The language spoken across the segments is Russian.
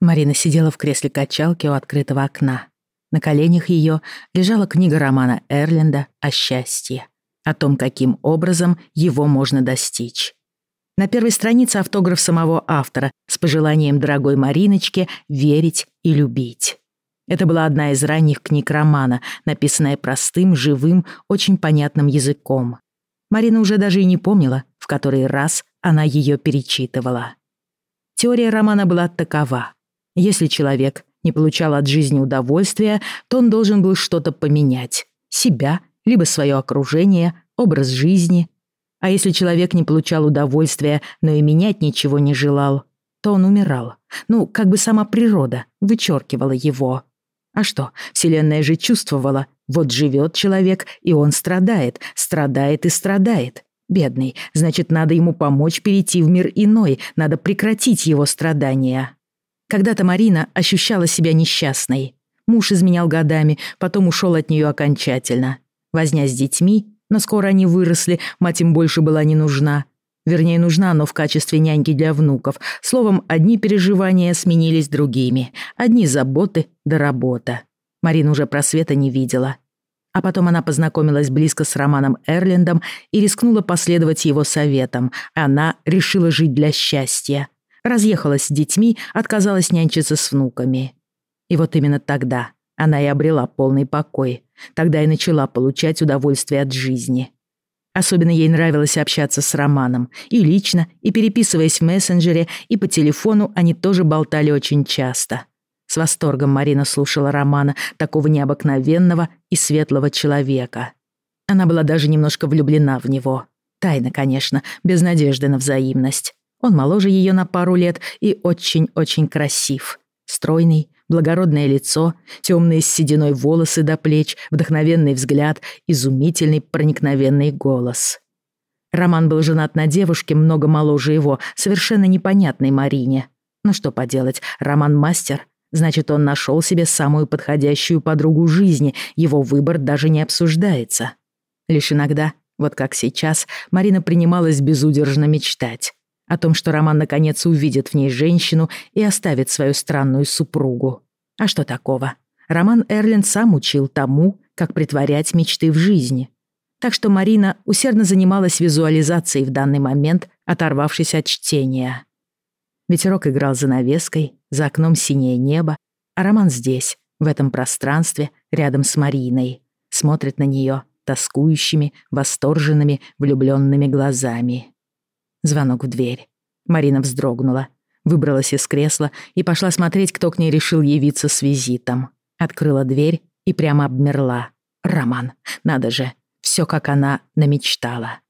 Марина сидела в кресле качалки у открытого окна. На коленях ее лежала книга романа Эрленда о счастье, о том, каким образом его можно достичь. На первой странице автограф самого автора с пожеланием дорогой Мариночке верить и любить. Это была одна из ранних книг романа, написанная простым, живым, очень понятным языком. Марина уже даже и не помнила, в который раз она ее перечитывала. Теория романа была такова. Если человек не получал от жизни удовольствия, то он должен был что-то поменять. Себя, либо свое окружение, образ жизни. А если человек не получал удовольствия, но и менять ничего не желал, то он умирал. Ну, как бы сама природа вычеркивала его. А что, Вселенная же чувствовала, вот живет человек, и он страдает, страдает и страдает. Бедный, значит, надо ему помочь перейти в мир иной, надо прекратить его страдания. Когда-то Марина ощущала себя несчастной. Муж изменял годами, потом ушел от нее окончательно. Возня с детьми, но скоро они выросли, мать им больше была не нужна. Вернее, нужна, но в качестве няньки для внуков. Словом, одни переживания сменились другими. Одни заботы да работа. Марина уже просвета не видела. А потом она познакомилась близко с Романом Эрлендом и рискнула последовать его советам. Она решила жить для счастья. Разъехалась с детьми, отказалась нянчиться с внуками. И вот именно тогда она и обрела полный покой. Тогда и начала получать удовольствие от жизни. Особенно ей нравилось общаться с Романом. И лично, и переписываясь в мессенджере, и по телефону они тоже болтали очень часто. С восторгом Марина слушала Романа, такого необыкновенного и светлого человека. Она была даже немножко влюблена в него. Тайно, конечно, без надежды на взаимность. Он моложе ее на пару лет и очень-очень красив. Стройный, благородное лицо, темные с сединой волосы до плеч, вдохновенный взгляд, изумительный проникновенный голос. Роман был женат на девушке, много моложе его, совершенно непонятной Марине. Ну что поделать, Роман мастер, значит, он нашел себе самую подходящую подругу жизни, его выбор даже не обсуждается. Лишь иногда, вот как сейчас, Марина принималась безудержно мечтать о том, что Роман наконец увидит в ней женщину и оставит свою странную супругу. А что такого? Роман Эрлин сам учил тому, как притворять мечты в жизни. Так что Марина усердно занималась визуализацией в данный момент, оторвавшись от чтения. Ветерок играл за навеской, за окном синее небо, а Роман здесь, в этом пространстве, рядом с Мариной, смотрит на нее тоскующими, восторженными, влюбленными глазами. Звонок в дверь. Марина вздрогнула, выбралась из кресла и пошла смотреть, кто к ней решил явиться с визитом. Открыла дверь и прямо обмерла. Роман, надо же, все как она намечтала.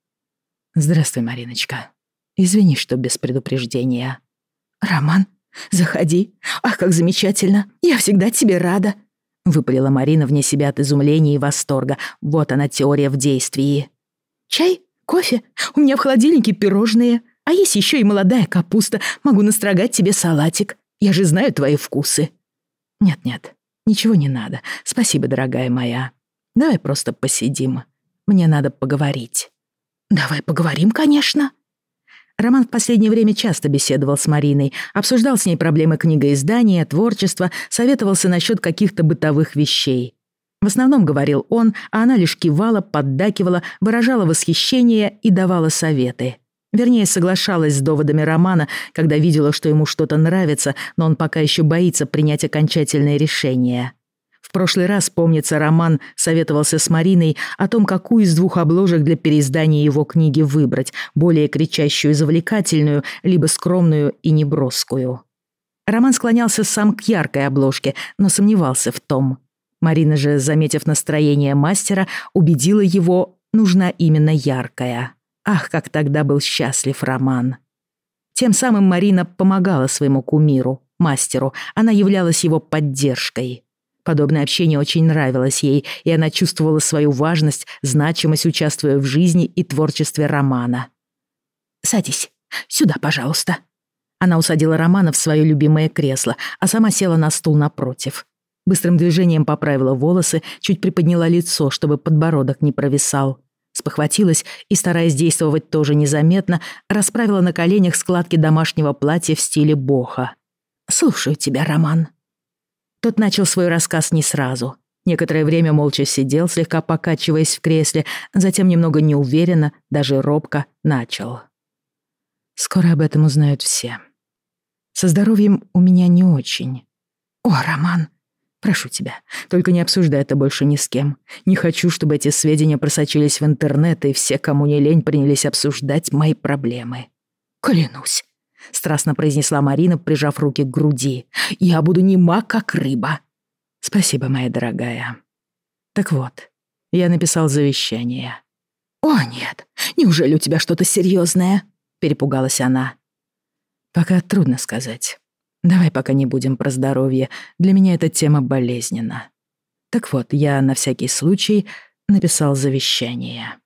«Здравствуй, Мариночка. Извини, что без предупреждения». «Роман, заходи. Ах, как замечательно. Я всегда тебе рада», — выпалила Марина вне себя от изумления и восторга. Вот она, теория в действии. «Чай?» Кофе? У меня в холодильнике пирожные. А есть еще и молодая капуста. Могу настрогать тебе салатик. Я же знаю твои вкусы». «Нет-нет, ничего не надо. Спасибо, дорогая моя. Давай просто посидим. Мне надо поговорить». «Давай поговорим, конечно». Роман в последнее время часто беседовал с Мариной, обсуждал с ней проблемы книгоиздания, творчества, советовался насчет каких-то бытовых вещей. В основном говорил он, а она лишь кивала, поддакивала, выражала восхищение и давала советы. Вернее, соглашалась с доводами Романа, когда видела, что ему что-то нравится, но он пока еще боится принять окончательное решение. В прошлый раз, помнится, Роман советовался с Мариной о том, какую из двух обложек для переиздания его книги выбрать, более кричащую и завлекательную, либо скромную и неброскую. Роман склонялся сам к яркой обложке, но сомневался в том. Марина же, заметив настроение мастера, убедила его, нужна именно яркая. Ах, как тогда был счастлив Роман. Тем самым Марина помогала своему кумиру, мастеру, она являлась его поддержкой. Подобное общение очень нравилось ей, и она чувствовала свою важность, значимость, участвуя в жизни и творчестве Романа. «Садись, сюда, пожалуйста». Она усадила Романа в свое любимое кресло, а сама села на стул напротив. Быстрым движением поправила волосы, чуть приподняла лицо, чтобы подбородок не провисал. Спохватилась и, стараясь действовать тоже незаметно, расправила на коленях складки домашнего платья в стиле боха. Слушаю тебя, Роман». Тот начал свой рассказ не сразу. Некоторое время молча сидел, слегка покачиваясь в кресле, затем немного неуверенно, даже робко, начал. «Скоро об этом узнают все. Со здоровьем у меня не очень. О, Роман, прошу тебя, только не обсуждай это больше ни с кем. Не хочу, чтобы эти сведения просочились в интернет, и все, кому не лень, принялись обсуждать мои проблемы. Клянусь, — страстно произнесла Марина, прижав руки к груди. «Я буду нема, как рыба». «Спасибо, моя дорогая. Так вот, я написал завещание». «О, нет, неужели у тебя что-то серьезное? перепугалась она. «Пока трудно сказать. Давай пока не будем про здоровье. Для меня эта тема болезненна. Так вот, я на всякий случай написал завещание».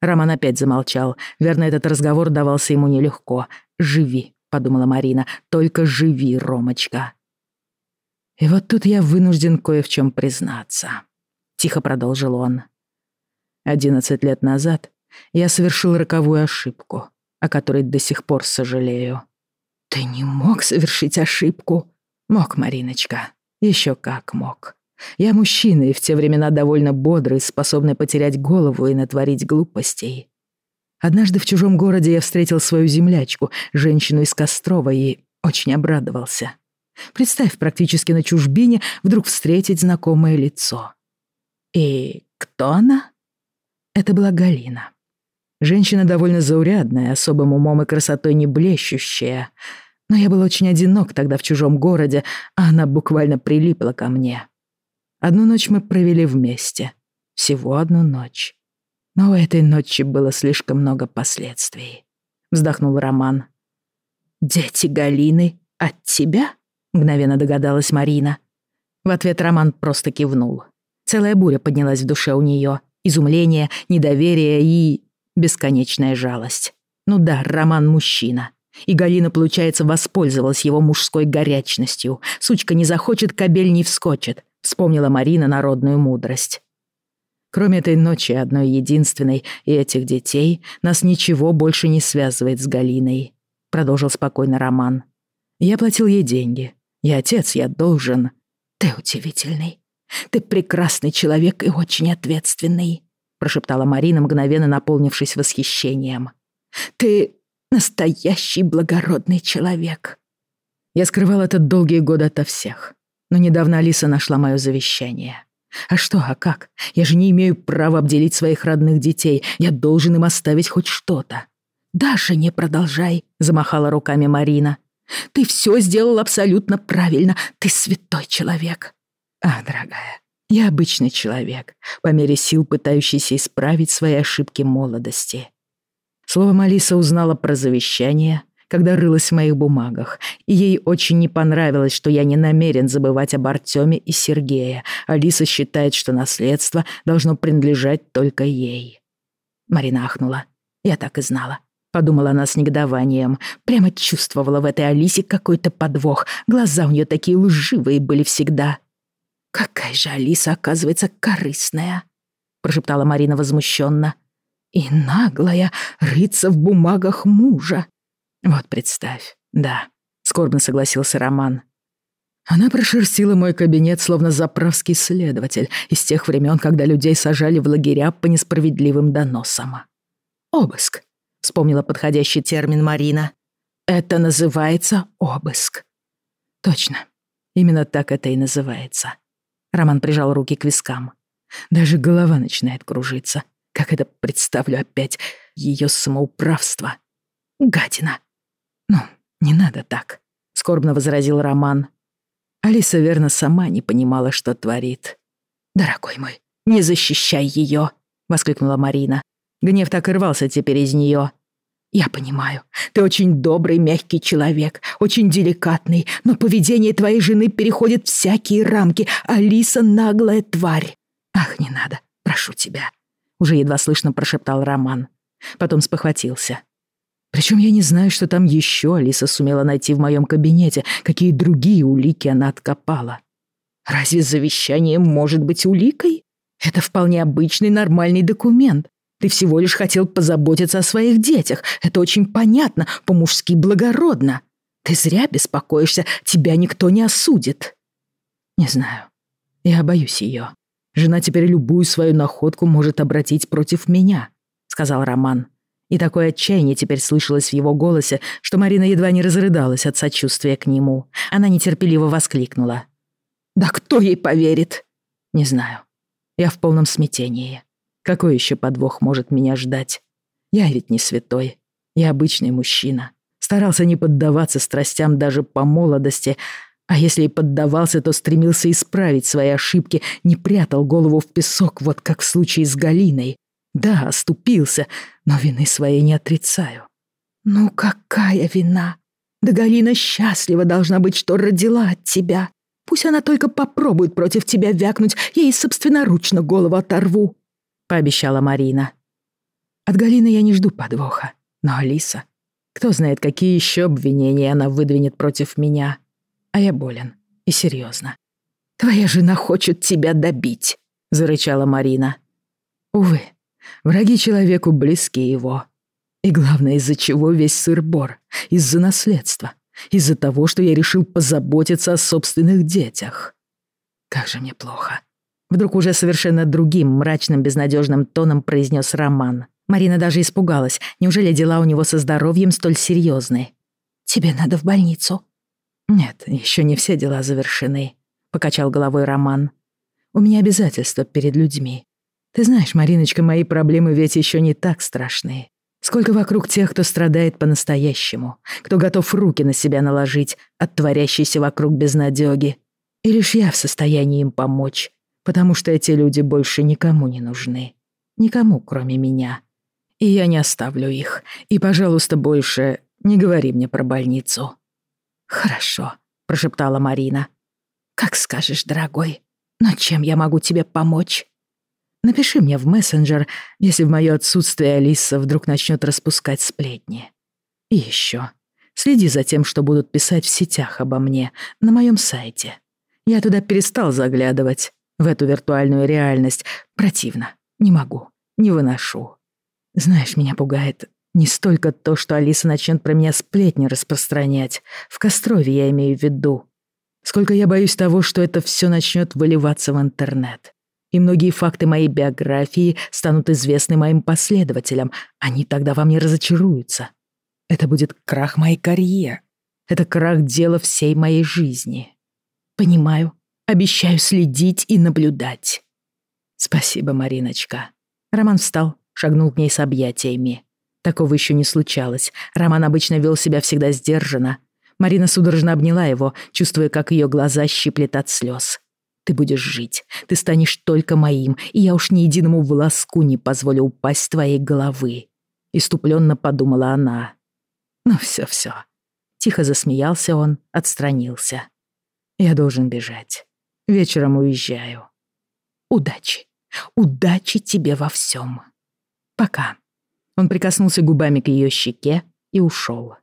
Роман опять замолчал. Верно, этот разговор давался ему нелегко. «Живи», — подумала Марина, — «только живи, Ромочка». «И вот тут я вынужден кое в чем признаться», — тихо продолжил он. «Одиннадцать лет назад я совершил роковую ошибку, о которой до сих пор сожалею». «Ты не мог совершить ошибку?» «Мог, Мариночка, еще как мог. Я мужчина и в те времена довольно бодрый, способный потерять голову и натворить глупостей. Однажды в чужом городе я встретил свою землячку, женщину из Кострова, и очень обрадовался. Представь, практически на чужбине вдруг встретить знакомое лицо. И кто она? Это была Галина. Женщина довольно заурядная, особым умом и красотой не блещущая. Но я был очень одинок тогда в чужом городе, а она буквально прилипла ко мне. Одну ночь мы провели вместе. Всего одну ночь. Но у этой ночи было слишком много последствий. Вздохнул Роман. «Дети Галины от тебя?» Мгновенно догадалась Марина. В ответ Роман просто кивнул. Целая буря поднялась в душе у нее. Изумление, недоверие и... бесконечная жалость. Ну да, Роман мужчина. И Галина, получается, воспользовалась его мужской горячностью. Сучка не захочет, кобель не вскочит. Вспомнила Марина народную мудрость. Кроме этой ночи, одной единственной, и этих детей, нас ничего больше не связывает с Галиной», — продолжил спокойно Роман. «Я платил ей деньги. Я отец, я должен». «Ты удивительный. Ты прекрасный человек и очень ответственный», — прошептала Марина, мгновенно наполнившись восхищением. «Ты настоящий благородный человек». Я скрывал это долгие годы ото всех, но недавно Алиса нашла мое завещание. А что, а как? Я же не имею права обделить своих родных детей. Я должен им оставить хоть что-то. «Даже не продолжай», — замахала руками Марина. «Ты все сделал абсолютно правильно. Ты святой человек». «А, дорогая, я обычный человек, по мере сил пытающийся исправить свои ошибки молодости». Словом, Алиса узнала про завещание, когда рылась в моих бумагах, и ей очень не понравилось, что я не намерен забывать об Артеме и Сергее. Алиса считает, что наследство должно принадлежать только ей. Марина ахнула. Я так и знала. Подумала она с негодованием. Прямо чувствовала в этой Алисе какой-то подвох. Глаза у нее такие лживые были всегда. «Какая же Алиса, оказывается, корыстная!» прошептала Марина возмущенно. «И наглая рыться в бумагах мужа. «Вот представь, да», — скорбно согласился Роман. Она прошерстила мой кабинет, словно заправский следователь из тех времен, когда людей сажали в лагеря по несправедливым доносам. «Обыск», — вспомнила подходящий термин Марина. «Это называется обыск». «Точно, именно так это и называется». Роман прижал руки к вискам. Даже голова начинает кружиться. Как это представлю опять ее самоуправство. Гадина. «Ну, не надо так», — скорбно возразил Роман. Алиса верно сама не понимала, что творит. «Дорогой мой, не защищай ее!» — воскликнула Марина. Гнев так и рвался теперь из нее. «Я понимаю, ты очень добрый, мягкий человек, очень деликатный, но поведение твоей жены переходит всякие рамки. Алиса — наглая тварь. Ах, не надо, прошу тебя!» Уже едва слышно прошептал Роман. Потом спохватился. Причем я не знаю, что там еще Алиса сумела найти в моем кабинете, какие другие улики она откопала. Разве завещание может быть уликой? Это вполне обычный нормальный документ. Ты всего лишь хотел позаботиться о своих детях. Это очень понятно, по-мужски благородно. Ты зря беспокоишься, тебя никто не осудит. Не знаю. Я боюсь ее. Жена теперь любую свою находку может обратить против меня, сказал Роман. И такое отчаяние теперь слышалось в его голосе, что Марина едва не разрыдалась от сочувствия к нему. Она нетерпеливо воскликнула. «Да кто ей поверит?» «Не знаю. Я в полном смятении. Какой еще подвох может меня ждать? Я ведь не святой. Я обычный мужчина. Старался не поддаваться страстям даже по молодости, а если и поддавался, то стремился исправить свои ошибки, не прятал голову в песок, вот как в случае с Галиной. Да, оступился, но вины своей не отрицаю. Ну какая вина? Да Галина счастлива должна быть, что родила от тебя. Пусть она только попробует против тебя вякнуть, я ей собственноручно голову оторву», — пообещала Марина. От Галины я не жду подвоха, но Алиса... Кто знает, какие еще обвинения она выдвинет против меня. А я болен. И серьезно. «Твоя жена хочет тебя добить», — зарычала Марина. Увы, враги человеку близки его. И главное, из-за чего весь сыр-бор. Из-за наследства. Из-за того, что я решил позаботиться о собственных детях. Как же мне плохо. Вдруг уже совершенно другим, мрачным, безнадежным тоном произнес Роман. Марина даже испугалась. Неужели дела у него со здоровьем столь серьезные? «Тебе надо в больницу». «Нет, еще не все дела завершены», — покачал головой Роман. «У меня обязательства перед людьми. Ты знаешь, Мариночка, мои проблемы ведь еще не так страшные. Сколько вокруг тех, кто страдает по-настоящему, кто готов руки на себя наложить от творящейся вокруг безнадёги. И лишь я в состоянии им помочь, потому что эти люди больше никому не нужны. Никому, кроме меня. И я не оставлю их. И, пожалуйста, больше не говори мне про больницу». «Хорошо», — прошептала Марина. «Как скажешь, дорогой. Но чем я могу тебе помочь?» Напиши мне в мессенджер, если в моё отсутствие Алиса вдруг начнет распускать сплетни. И еще. Следи за тем, что будут писать в сетях обо мне, на моем сайте. Я туда перестал заглядывать, в эту виртуальную реальность. Противно. Не могу. Не выношу. Знаешь, меня пугает не столько то, что Алиса начнет про меня сплетни распространять. В Кострове я имею в виду. Сколько я боюсь того, что это все начнет выливаться в интернет и многие факты моей биографии станут известны моим последователям. Они тогда во мне разочаруются. Это будет крах моей карьеры. Это крах дела всей моей жизни. Понимаю. Обещаю следить и наблюдать. Спасибо, Мариночка. Роман встал, шагнул к ней с объятиями. Такого еще не случалось. Роман обычно вел себя всегда сдержанно. Марина судорожно обняла его, чувствуя, как ее глаза щиплет от слез. Ты будешь жить, ты станешь только моим, и я уж ни единому волоску не позволю упасть с твоей головы. Иступленно подумала она. Ну все-все. Тихо засмеялся он, отстранился. Я должен бежать. Вечером уезжаю. Удачи. Удачи тебе во всем. Пока. Он прикоснулся губами к ее щеке и ушел.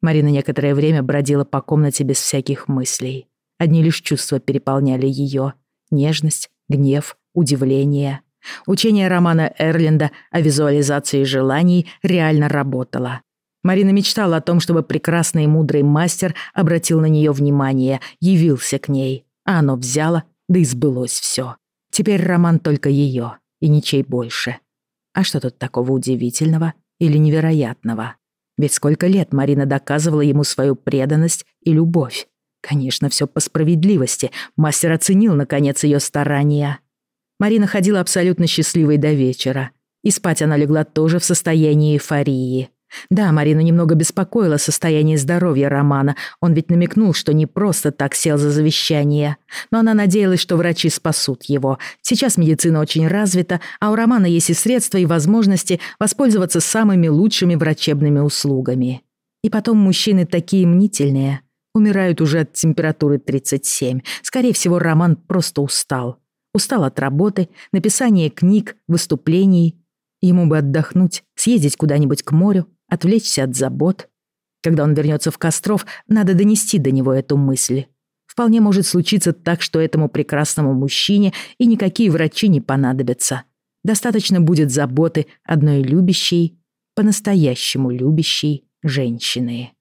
Марина некоторое время бродила по комнате без всяких мыслей. Одни лишь чувства переполняли ее. Нежность, гнев, удивление. Учение романа Эрленда о визуализации желаний реально работало. Марина мечтала о том, чтобы прекрасный и мудрый мастер обратил на нее внимание, явился к ней. А оно взяло, да и сбылось все. Теперь роман только ее, и ничей больше. А что тут такого удивительного или невероятного? Ведь сколько лет Марина доказывала ему свою преданность и любовь. Конечно, все по справедливости. Мастер оценил, наконец, ее старания. Марина ходила абсолютно счастливой до вечера. И спать она легла тоже в состоянии эйфории. Да, Марину немного беспокоило состояние здоровья Романа. Он ведь намекнул, что не просто так сел за завещание. Но она надеялась, что врачи спасут его. Сейчас медицина очень развита, а у Романа есть и средства, и возможности воспользоваться самыми лучшими врачебными услугами. И потом мужчины такие мнительные. Умирают уже от температуры 37. Скорее всего, Роман просто устал. Устал от работы, написания книг, выступлений. Ему бы отдохнуть, съездить куда-нибудь к морю, отвлечься от забот. Когда он вернется в Костров, надо донести до него эту мысль. Вполне может случиться так, что этому прекрасному мужчине и никакие врачи не понадобятся. Достаточно будет заботы одной любящей, по-настоящему любящей женщины.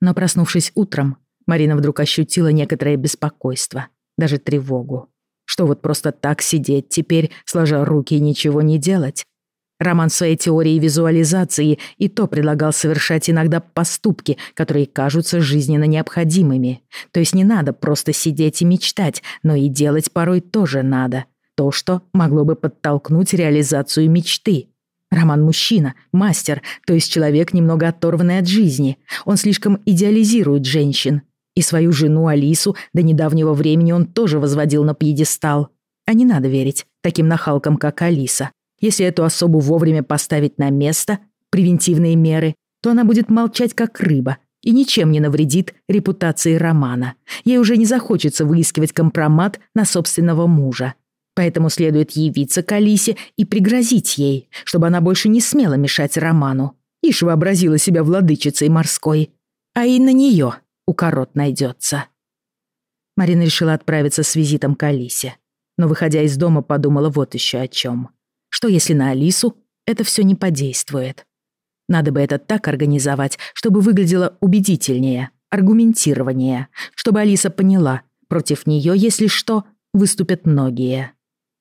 Но проснувшись утром, Марина вдруг ощутила некоторое беспокойство, даже тревогу. Что вот просто так сидеть теперь, сложа руки и ничего не делать? Роман своей теории визуализации и то предлагал совершать иногда поступки, которые кажутся жизненно необходимыми. То есть не надо просто сидеть и мечтать, но и делать порой тоже надо. То, что могло бы подтолкнуть реализацию мечты. Роман мужчина, мастер, то есть человек, немного оторванный от жизни. Он слишком идеализирует женщин. И свою жену Алису до недавнего времени он тоже возводил на пьедестал. А не надо верить таким нахалкам, как Алиса. Если эту особу вовремя поставить на место, превентивные меры, то она будет молчать как рыба и ничем не навредит репутации Романа. Ей уже не захочется выискивать компромат на собственного мужа. Поэтому следует явиться к Алисе и пригрозить ей, чтобы она больше не смела мешать Роману. Ишь вообразила себя владычицей морской. А и на нее укорот найдется. Марина решила отправиться с визитом к Алисе. Но, выходя из дома, подумала вот еще о чем. Что если на Алису это все не подействует? Надо бы это так организовать, чтобы выглядело убедительнее, аргументированнее, чтобы Алиса поняла, против нее, если что, выступят многие.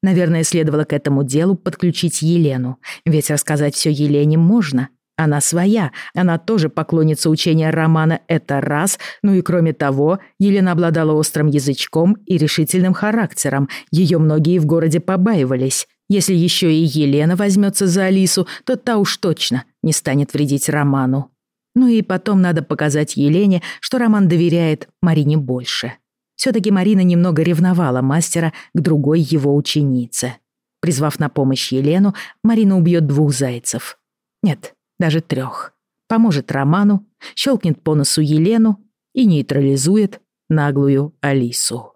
Наверное, следовало к этому делу подключить Елену, ведь рассказать все Елене можно. Она своя, она тоже поклонница учения Романа «это раз», ну и кроме того, Елена обладала острым язычком и решительным характером, ее многие в городе побаивались, если еще и Елена возьмется за Алису, то та уж точно не станет вредить Роману. Ну и потом надо показать Елене, что Роман доверяет Марине больше. Все-таки Марина немного ревновала мастера к другой его ученице. Призвав на помощь Елену, Марина убьет двух зайцев. Нет, даже трех. Поможет Роману, щелкнет по носу Елену и нейтрализует наглую Алису.